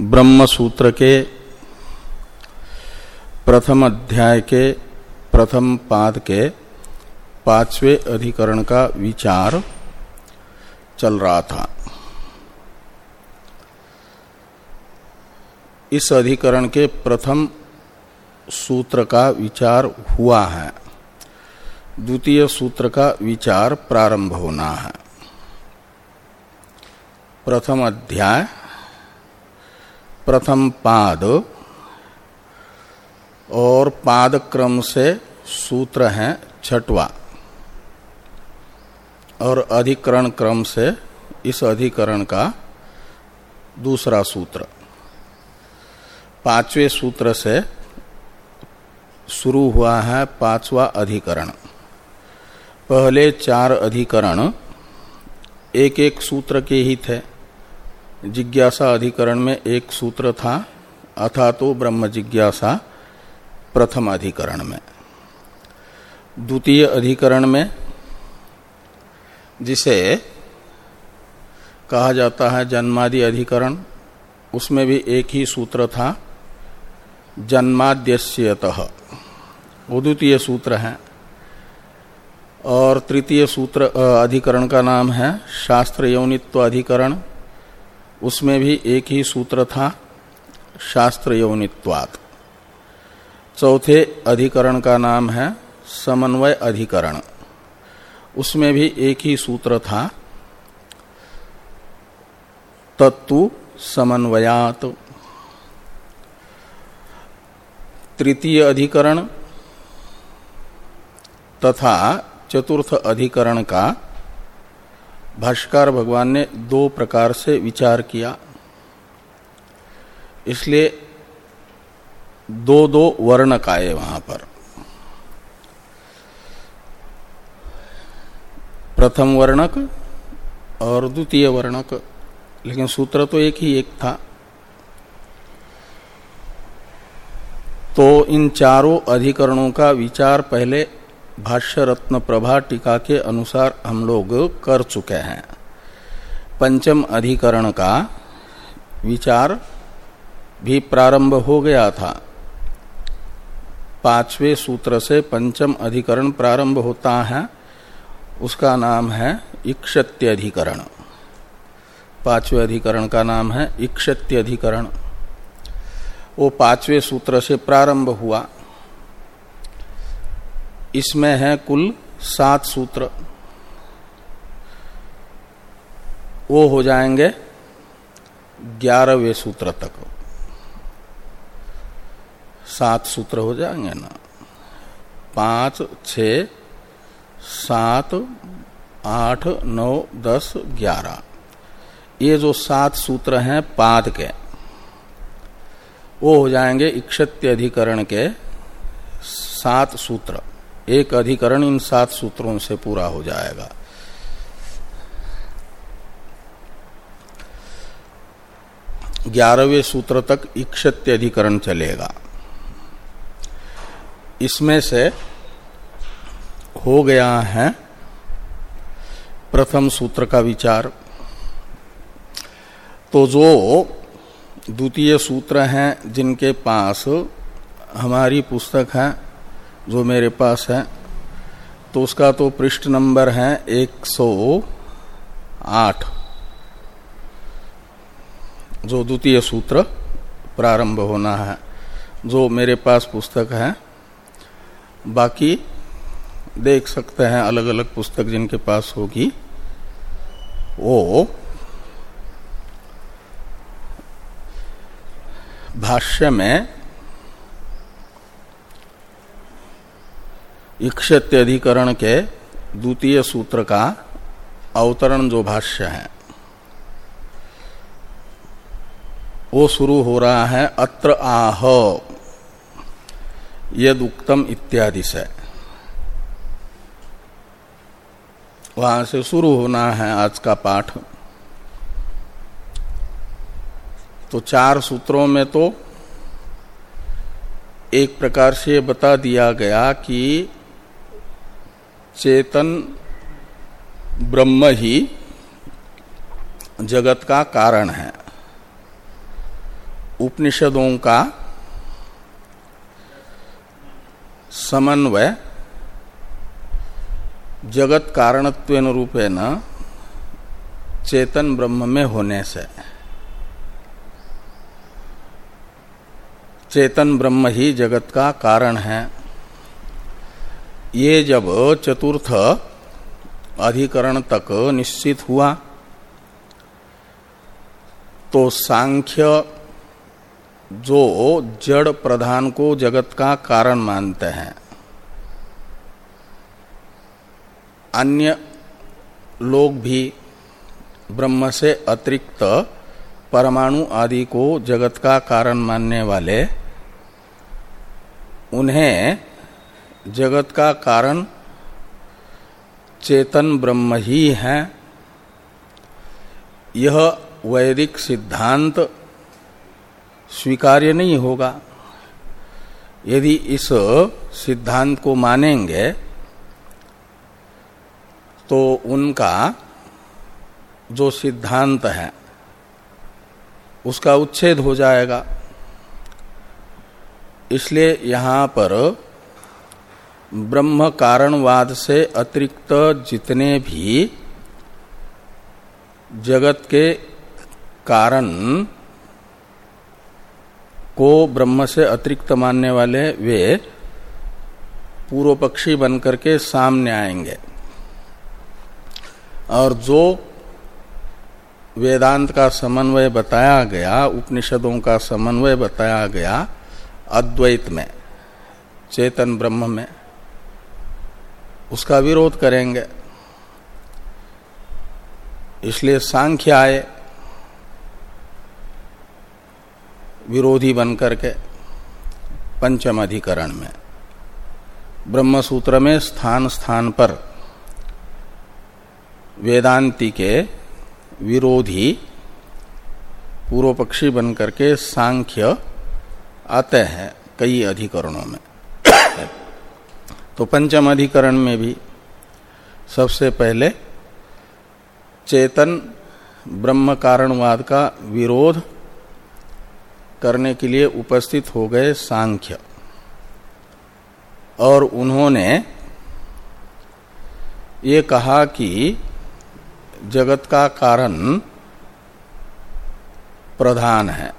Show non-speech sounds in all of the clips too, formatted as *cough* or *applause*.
ब्रह्म सूत्र के प्रथम अध्याय के प्रथम पाद के पाँचवें अधिकरण का विचार चल रहा था। इस अधिकरण के प्रथम सूत्र का विचार हुआ है। द्वितीय सूत्र का विचार प्रारंभ होना है। प्रथम अध्याय प्रथम पाद और पाद क्रम से सूत्र है छठवा। और अधिकरण क्रम से इस अधिकरण का दूसरा सूत्र। पाँचवें सूत्र से शुरू हुआ है पांचवा अधिकरण। पहले चार अधिकरण एक एक सूत्र के ही थे। जिज्ञासा अधिकरण में एक सूत्र था अथा तो ब्रह्म जिज्ञासा, प्रथम अधिकरण में। द्वितीय अधिकरण में, जिसे कहा जाता है जन्मादि अधिकरण, उसमें भी एक ही सूत्र था जन्माद्यत वो द्वितीय सूत्र है। और तृतीय सूत्र अधिकरण का नाम है शास्त्र यौनित्व अधिकरण। उसमें भी एक ही सूत्र था शास्त्र यौनित्वात चौथे अधिकरण का नाम है समन्वय अधिकरण। उसमें भी एक ही सूत्र था तत्व समन्वयात। तृतीय अधिकरण तथा चतुर्थ अधिकरण का भाष्कर भगवान ने दो प्रकार से विचार किया। इसलिए दो दो वर्णक आए वहाँ पर। प्रथम वर्णक और द्वितीय वर्णक, लेकिन सूत्र तो एक ही एक था। तो इन चारों अधिकरणों का विचार पहले भाष्य रत्न प्रभा टीका के अनुसार हम लोग कर चुके हैं। पंचम अधिकरण का विचार भी प्रारंभ हो गया था। पाँचवें सूत्र से पंचम अधिकरण प्रारंभ होता है। उसका नाम है इक्षत्य अधिकरण पाँचवें अधिकरण का नाम है इक्षत्य अधिकरण वो पाँचवें सूत्र से प्रारंभ हुआ। इसमें है कुल सात सूत्र। वो हो जाएँगे ग्यारहवें सूत्र तक। सात सूत्र हो जाएँगे ना। पाँच, छ, सात, आठ, नौ, दस, ग्यारह। ये जो सात सूत्र हैं पाद के, वो हो जाएँगे इक्षत्य अधिकरण के सात सूत्र। एक अधिकरण इन सात सूत्रों से पूरा हो जाएगा। ग्यारहवें सूत्र तक इक्षत्य अधिकरण चलेगा। इसमें से हो गया है प्रथम सूत्र का विचार। तो जो द्वितीय सूत्र हैं, जिनके पास हमारी पुस्तक है जो मेरे पास है तो उसका तो पृष्ठ नंबर है एक सौ आठ। जो द्वितीय सूत्र प्रारंभ होना है, जो मेरे पास पुस्तक है, बाकी देख सकते हैं अलग अलग पुस्तक जिनके पास होगी। वो भाष्य में इक्षत्य अधिकरण के द्वितीय सूत्र का अवतरण जो भाष्य है, वो शुरू हो रहा है, अत्र आह यद इत्यादि से। वहाँ से शुरू होना है आज का पाठ। तो चार सूत्रों में तो एक प्रकार से बता दिया गया कि चेतन ब्रह्म ही जगत का कारण है। उपनिषदों का समन्वय जगत कारणत्व रूपेण चेतन ब्रह्म में होने से। चेतन ब्रह्म ही जगत का कारण है। ये जब चतुर्थ अधिकरण तक निश्चित हुआ तो सांख्य जो जड़ प्रधान को जगत का कारण मानते हैं। अन्य लोग भी ब्रह्म से अतिरिक्त परमाणु आदि को जगत का कारण मानने वाले, उन्हें जगत का कारण चेतन ब्रह्म ही है। यह वैदिक सिद्धांत स्वीकार्य नहीं होगा। यदि इस सिद्धांत को मानेंगे तो उनका जो सिद्धांत है, उसका उच्छेद हो जाएगा। इसलिए यहाँ पर ब्रह्म कारणवाद से अतिरिक्त जितने भी जगत के कारण को ब्रह्म से अतिरिक्त मानने वाले वे पूर्व पक्षी बनकर के सामने आएँगे। और जो वेदांत का समन्वय बताया गया, उपनिषदों का समन्वय बताया गया अद्वैत में, चेतन ब्रह्म में उसका विरोध करेंगे। इसलिए सांख्य आए विरोधी बन करके पंचम अधिकरण में। ब्रह्म सूत्र में स्थान स्थान पर वेदांति के विरोधी पूर्व पक्षी बन करके सांख्य आते हैं कई अधिकरणों में। तो पंचम अधिकरण में भी सबसे पहले चेतन ब्रह्म कारणवाद का विरोध करने के लिए उपस्थित हो गए सांख्य। और उन्होंने ये कहा कि जगत का कारण प्रधान है।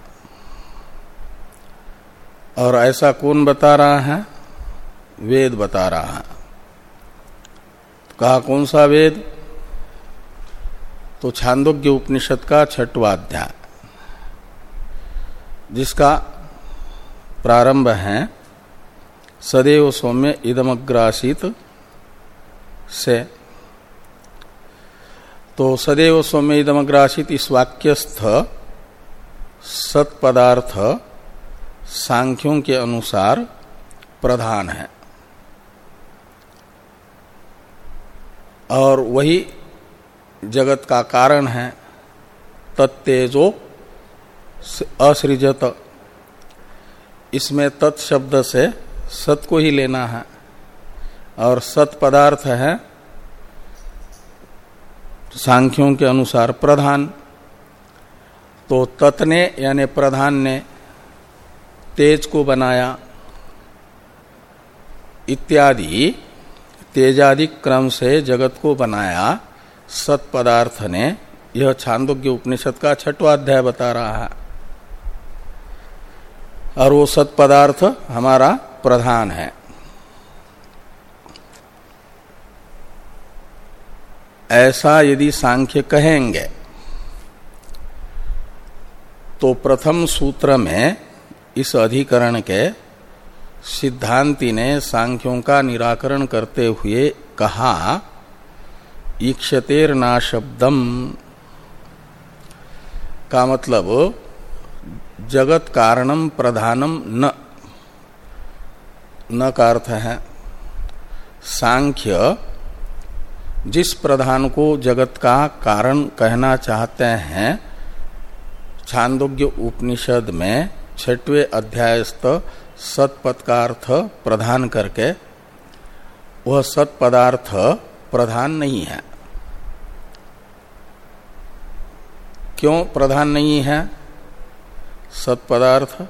और ऐसा कौन बता रहा है? वेद बता रहा है। तो कहा, कौन सा वेद? तो छांदोग्य उपनिषद का छठवाध्याय, जिसका प्रारंभ है, सदैव सौम्य इदमग्रासित से। तो सदैव सौम्य इदमग्रासित इस वाक्यस्थ सत्पदार्थ सांख्यों के अनुसार प्रधान है। और वही जगत का कारण है तत्तेजो असृजत। इसमें तत्शब्द से सत को ही लेना है। और सत पदार्थ है सांख्यों के अनुसार प्रधान। तो तत् ने यानी प्रधान ने तेज को बनाया। इत्यादि तेजादि क्रम से जगत को बनाया सत पदार्थ ने यह छांदोग्य उपनिषद का छठवा अध्याय बता रहा है। और वो सत पदार्थ हमारा प्रधान है। ऐसा यदि सांख्य कहेंगे तो प्रथम सूत्र में इस अधिकरण के सिद्धांति ने सांख्यों का निराकरण करते हुए कहा, ईक्षतेर नाशब्दम का मतलब जगत कारणम प्रधानम न न का अर्थ है, सांख्य, जिस प्रधान को जगत का कारण कहना चाहते हैं, छांदोग्य उपनिषद में छठवें अध्यायस्थ सतपद का अर्थ प्रधान करके, वह सत पदार्थ प्रधान नहीं है। क्यों प्रधान नहीं है? सत्पदार्थ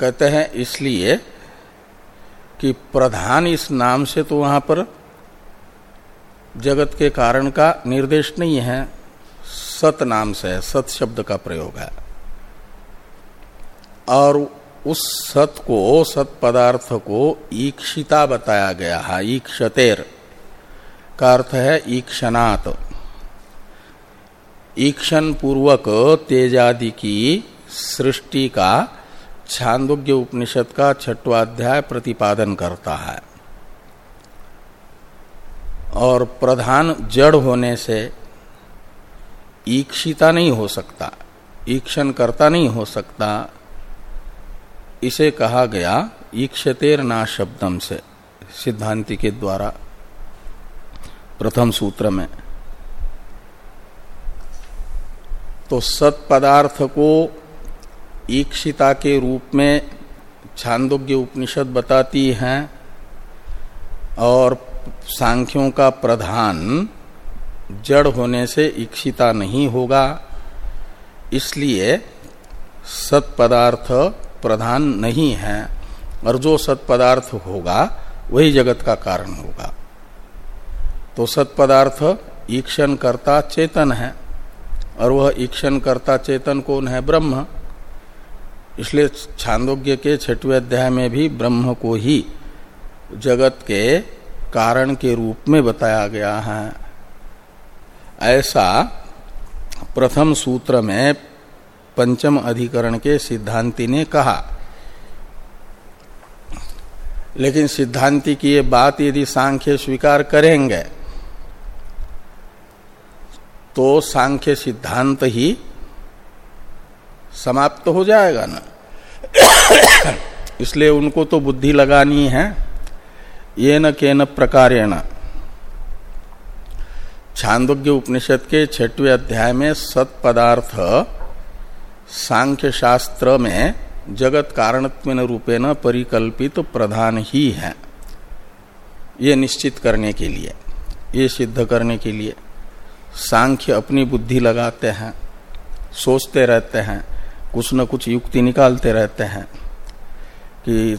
कहते हैं इसलिए कि प्रधान इस नाम से तो वहाँ पर जगत के कारण का निर्देश नहीं है। सत नाम से सत शब्द का प्रयोग है। और उस सत को, सत पदार्थ को ईक्षिता बताया गया है, ईक्षतेर, का अर्थ है ईक्षणात। ईक्षण पूर्वक तेजादि की सृष्टि का छांदोग्य उपनिषद का छठवाध्याय प्रतिपादन करता है। और प्रधान जड़ होने से ईक्षिता नहीं हो सकता ईक्षण करता नहीं हो सकता इसे कहा गया ईक्षतेर ना शब्दम से, सिद्धांति के द्वारा, प्रथम सूत्र में। तो सत पदार्थ को ईक्षिता के रूप में छांदोग्य उपनिषद बताती हैं, और सांख्यों का प्रधान जड़ होने से इक्षिता नहीं होगा, इसलिए सत पदार्थ प्रधान नहीं है और जो सत्पदार्थ होगा, वही जगत का कारण होगा। तो सत पदार्थ ईक्षण करता चेतन है, और वह ईक्षण करता चेतन कौन है? ब्रह्म। इसलिए छांदोग्य के छठवें अध्याय में भी ब्रह्म को ही जगत के कारण के रूप में बताया गया है। ऐसा प्रथम सूत्र में पंचम अधिकरण के सिद्धांति ने कहा। लेकिन सिद्धांति की ये बात यदि सांख्य स्वीकार करेंगे तो सांख्य सिद्धांत ही समाप्त हो जाएगा ना। इसलिए उनको तो बुद्धि लगानी है। ये न के न प्रकारेण। छांदोग्य उपनिषद के छठवें अध्याय में सत पदार्थ सांख्य शास्त्र में जगत कारणत्व रूपेण परिकल्पित तो प्रधान ही है। ये निश्चित करने के लिए, ये सिद्ध करने के लिए। सांख्य अपनी बुद्धि लगाते हैं, सोचते रहते हैं, कुछ न कुछ युक्ति निकालते रहते हैं कि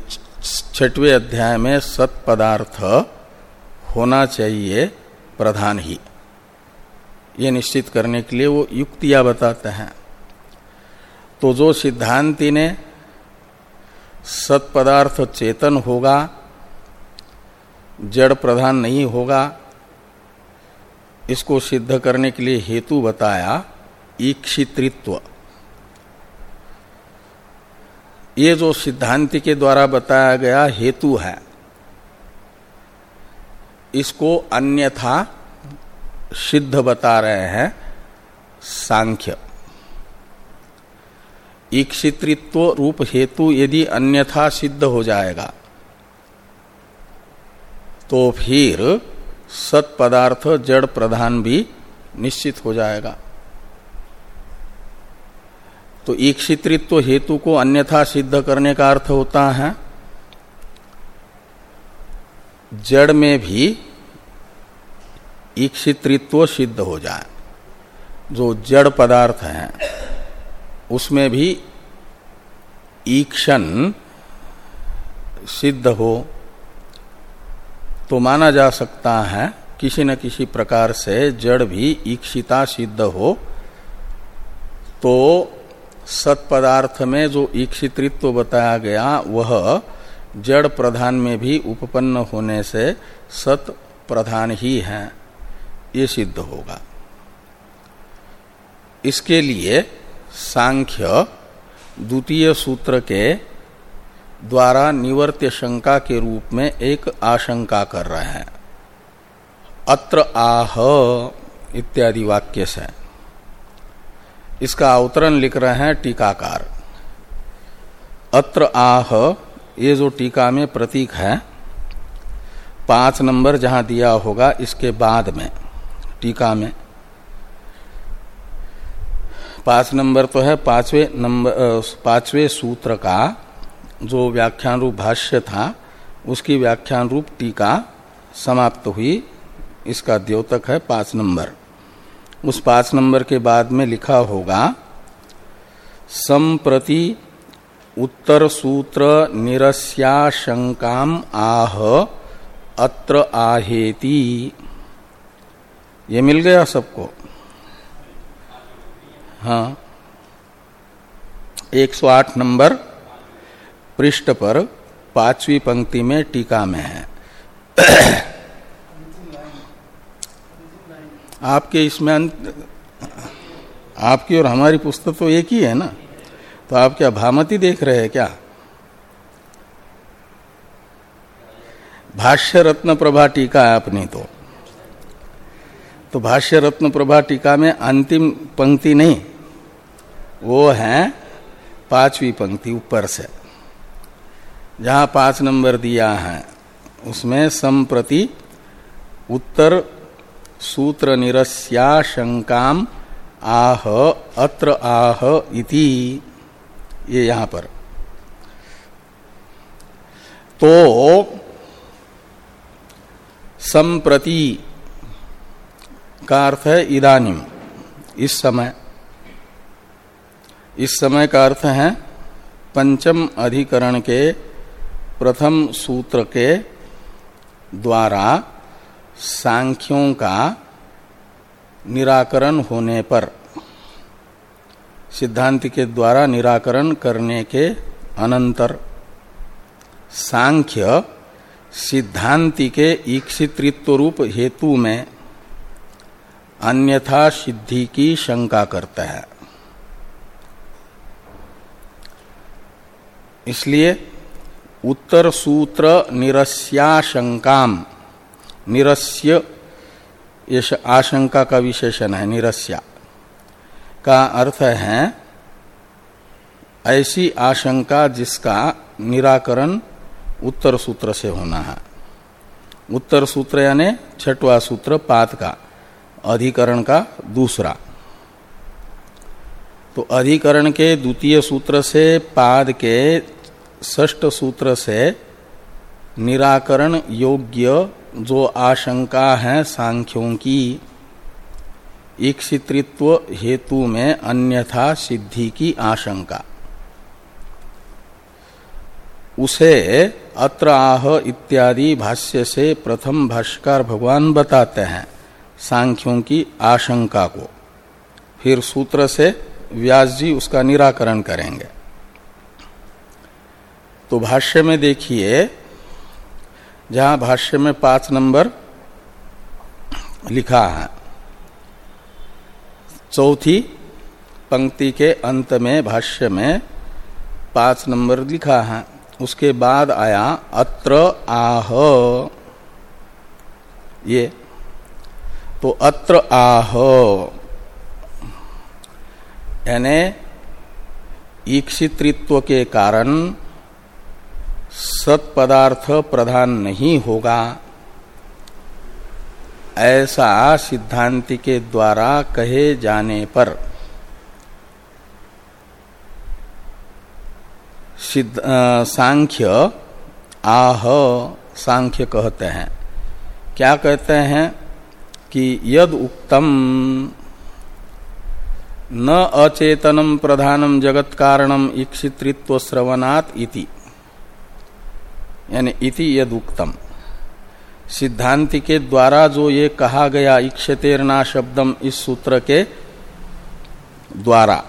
छठवें अध्याय में सत पदार्थ होना चाहिए प्रधान ही। ये निश्चित करने के लिए वो युक्तियाँ बताते हैं। तो जो सिद्धांति ने सत्पदार्थ चेतन होगा, जड़ प्रधान नहीं होगा। इसको सिद्ध करने के लिए हेतु बताया ईक्षित्रित्व ये जो सिद्धांति के द्वारा बताया गया हेतु है, इसको अन्यथा सिद्ध बता रहे हैं सांख्य। ईक्षित्रित्व रूप हेतु यदि अन्यथा सिद्ध हो जाएगा तो फिर सत पदार्थ जड़ प्रधान भी निश्चित हो जाएगा। तो ईक्षित्रित्व हेतु को अन्यथा सिद्ध करने का अर्थ होता है, जड़ में भी ईक्षित्रित्व सिद्ध हो जाए। जो जड़ पदार्थ है उसमें भी ईक्षण सिद्ध हो तो माना जा सकता है, किसी न किसी प्रकार से जड़ भी ईक्षिता सिद्ध हो तो सत्पदार्थ में जो ईक्षित्व बताया गया, वह जड़ प्रधान में भी उपपन्न होने से सत प्रधान ही है, ये सिद्ध होगा। इसके लिए सांख्य द्वितीय सूत्र के द्वारा निवर्त्य शंका के रूप में एक आशंका कर रहे हैं। अत्र आह इत्यादि वाक्य से। इसका अवतरण लिख रहे हैं टीकाकार। अत्र आह, ये जो टीका में प्रतीक है, पाँच नंबर जहाँ दिया होगा, इसके बाद में, टीका में। पाँच नंबर तो है, पांचवे नंबर पांचवे सूत्र का जो व्याख्यान रूप भाष्य था, उसकी व्याख्यान रूप टीका समाप्त हुई। इसका द्योतक है पाँच नंबर। उस पाँच नंबर के बाद में लिखा होगा, संप्रति उत्तर सूत्र निरस्याशंकाम आह अत्र आहेति। ये मिल गया सबको? हाँ। 108 नंबर पृष्ठ पर पांचवी पंक्ति में टीका में है। आपके इसमें आपकी और हमारी पुस्तक तो एक ही है ना? तो आप क्या भामती देख रहे हैं क्या? भाष्य रत्न प्रभा टीका है अपनी तो। तो भाष्य रत्न प्रभा टीका में अंतिम पंक्ति नहीं वो है पांचवी पंक्ति ऊपर से। जहाँ पाँच नंबर दिया है, उसमें संप्रति उत्तर सूत्र निरस्याशंकाम आह अत्र आह इति। ये यहाँ पर। तो संप्रति का अर्थ है इदानिम, इस समय। इस समय का अर्थ है, पंचम अधिकरण के प्रथम सूत्र के द्वारा सांख्यों का निराकरण होने पर, सिद्धांत के द्वारा निराकरण करने के अनंतर सांख्य सिद्धांति के ईक्षित्व रूप हेतु में अन्यथा सिद्धि की शंका करता है। इसलिए उत्तर सूत्र निरस्याशंकाम। निरस्य आशंका का विशेषण है, निरस्या। का अर्थ है, ऐसी आशंका जिसका निराकरण उत्तर सूत्र से होना है। उत्तर सूत्र यानी छठवा सूत्र, पात का, अधिकरण का दूसरा। तो अधिकरण के द्वितीय सूत्र से, पाद के षष्ठ सूत्र से निराकरण योग्य जो आशंका है सांख्यों की ईक्षित्व हेतु में अन्यथा सिद्धि की आशंका। उसे अत्र आह इत्यादि भाष्य से प्रथम भाष्कर भगवान बताते हैं सांख्यों की आशंका को। फिर सूत्र से व्यास जी उसका निराकरण करेंगे। तो भाष्य में देखिए, जहाँ भाष्य में पाँच नंबर लिखा है, चौथी पंक्ति के अंत में भाष्य में पाँच नंबर लिखा है, उसके बाद आया अत्र आह। ये तो अत्र आह। यानी ईक्षित्व के कारण सत्पदार्थ प्रधान नहीं होगा। ऐसा सिद्धांति के द्वारा कहे जाने पर सांख्य, आह, सांख्य कहते हैं। क्या कहते हैं कि यद उक्तम न अचेतनम प्रधानम जगत कारणम श्रवणात् इति। यानी इति यद उक्तम सिद्धांति के द्वारा जो ये कहा गया इक्षतेरना शब्दम इस सूत्र के द्वारा,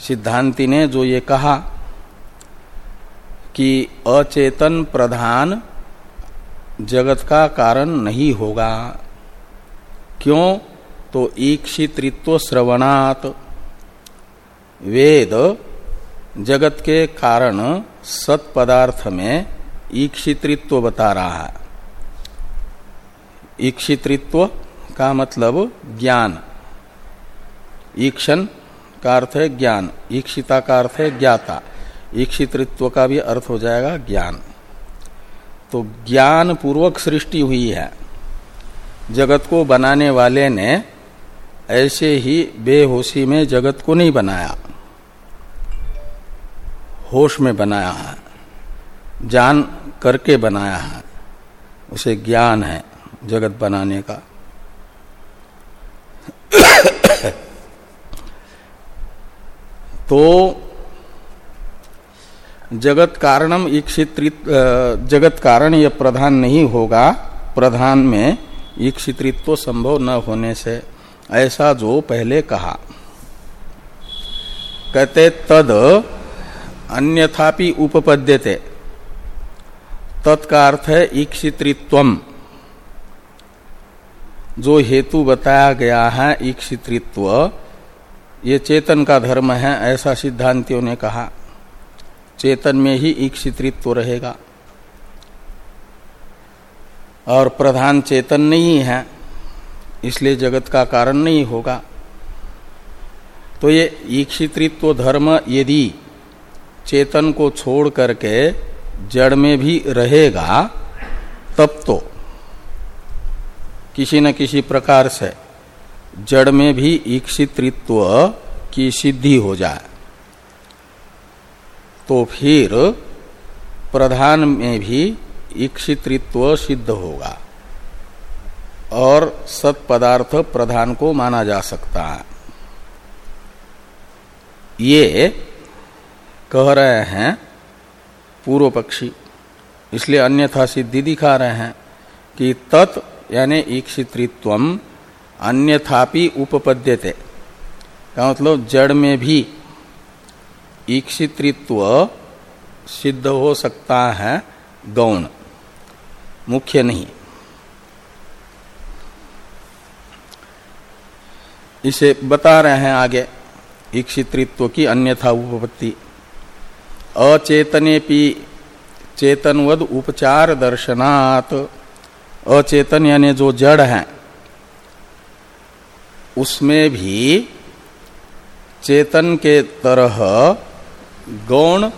सिद्धांति ने जो ये कहा कि अचेतन प्रधान जगत का कारण नहीं होगा। क्यों? तो ईक्षित्व श्रवणात। वेद जगत के कारण सत पदार्थ में ईक्षित्व बता रहा है। ईक्षित्व का मतलब ज्ञान। ईक्षण का अर्थ है ज्ञान, ईक्षिता का अर्थ है ज्ञाता। ईक्षित्व का भी अर्थ हो जाएगा ज्ञान। तो ज्ञान पूर्वक सृष्टि हुई है। जगत को बनाने वाले ने ऐसे ही बेहोशी में जगत को नहीं बनाया। होश में बनाया है। जान करके बनाया है। उसे ज्ञान है जगत बनाने का। तो जगत कारणम ईक्षित्रित जगत कारण यह प्रधान नहीं होगा। प्रधान में ईक्षित्रित्व संभव न होने से ऐसा जो पहले कहा। कहते, तद अन्यथापि उपपद्यते। तत्का अर्थ है ईक्षित्रित्व जो हेतु बताया गया है ईक्षित्रित्व ये चेतन का धर्म है, ऐसा सिद्धांतियों ने कहा। चेतन में ही ईक्षित्रित्व रहेगा। और प्रधान चेतन नहीं है। इसलिए जगत का कारण नहीं होगा। तो ये ईक्षित्रित्व धर्म यदि चेतन को छोड़ करके जड़ में भी रहेगा, तब तो किसी न किसी प्रकार से जड़ में भी ईक्षित्रित्व की सिद्धि हो जाए। तो फिर प्रधान में भी ईक्षित्रित्व सिद्ध होगा। और सत्पदार्थ प्रधान को माना जा सकता है। ये कह रहे हैं पूर्व पक्षी। इसलिए अन्यथा सिद्धि दिखा रहे हैं कि तत् यानी ईक्षित्रित्व अन्यथापि उपपद्यते। का मतलब जड़ में भी ईक्षित्रित्व सिद्ध हो सकता है, गौण। मुख्य नहीं। इसे बता रहे हैं आगे ईक्षित्रित्व की अन्यथा उपपत्ति। अचेतने पी चेतनवद उपचार दर्शनात्। अचेतन यानी जो जड़ है, उसमें भी चेतन के तरह गौण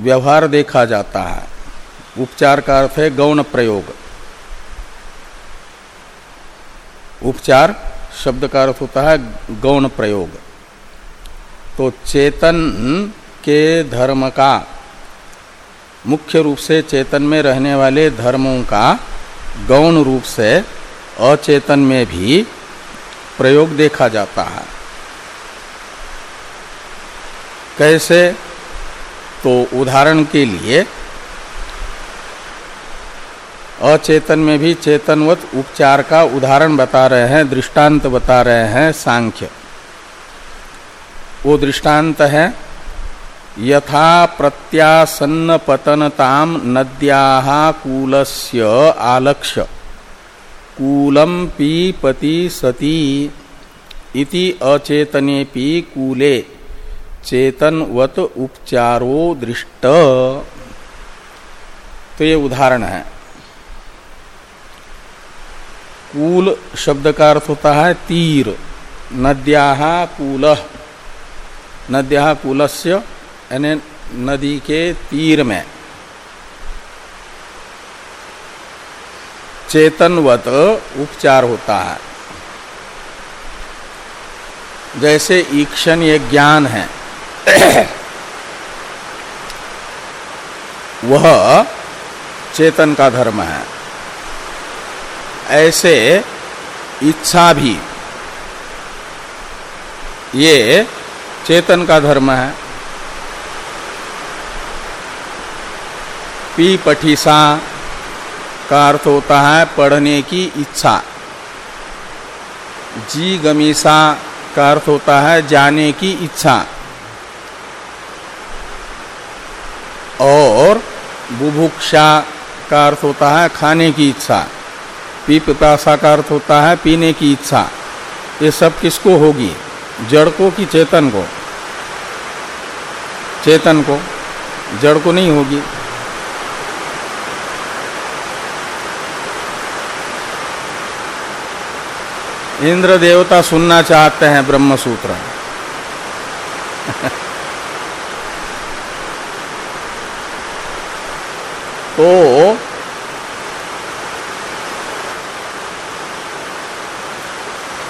व्यवहार देखा जाता है। उपचार का अर्थ है गौण प्रयोग। उपचार शब्द का अर्थ होता है गौण प्रयोग। तो चेतन के धर्म का, मुख्य रूप से चेतन में रहने वाले धर्मों का गौण रूप से अचेतन में भी प्रयोग देखा जाता है। कैसे? तो उदाहरण के लिए अचेतन में भी चेतनवत उपचार का उदाहरण बता रहे हैं, दृष्टांत बता रहे हैं, सांख्य। वो दृष्टांत है, यथा प्रत्यासन्न पतनताम नद्या कूलस्य आलक्ष्य। कूलम पीपति सती इति अचेतनेपि कूले, चेतनवत उपचारो दृष्ट। तो ये उदाहरण है। कूल शब्द का अर्थ होता है तीर। नद्या कूल। नद्या कूलस्य, यानी नदी के तीर में। चेतनवत उपचार होता है। जैसे ईक्षण ये ज्ञान है। वह चेतन का धर्म है। ऐसे इच्छा भी। ये चेतन का धर्म है। पी पठीसा का अर्थ होता है पढ़ने की इच्छा। जी गमीसा का अर्थ होता है जाने की इच्छा। और बुभुक्षा का अर्थ होता है खाने की इच्छा। पी पिपासा का अर्थ होता है, पीने की इच्छा। ये सब किसको होगी? जड़ को कि चेतन को। चेतन को। जड़ को नहीं होगी। इंद्र देवता सुनना चाहते हैं ब्रह्म सूत्र *laughs* तो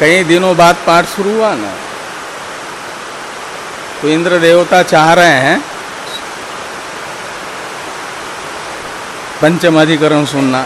कई दिनों बाद पाठ शुरू हुआ ना। तो इंद्र देवता चाह रहे हैं पंचम अधिकरण सुनना।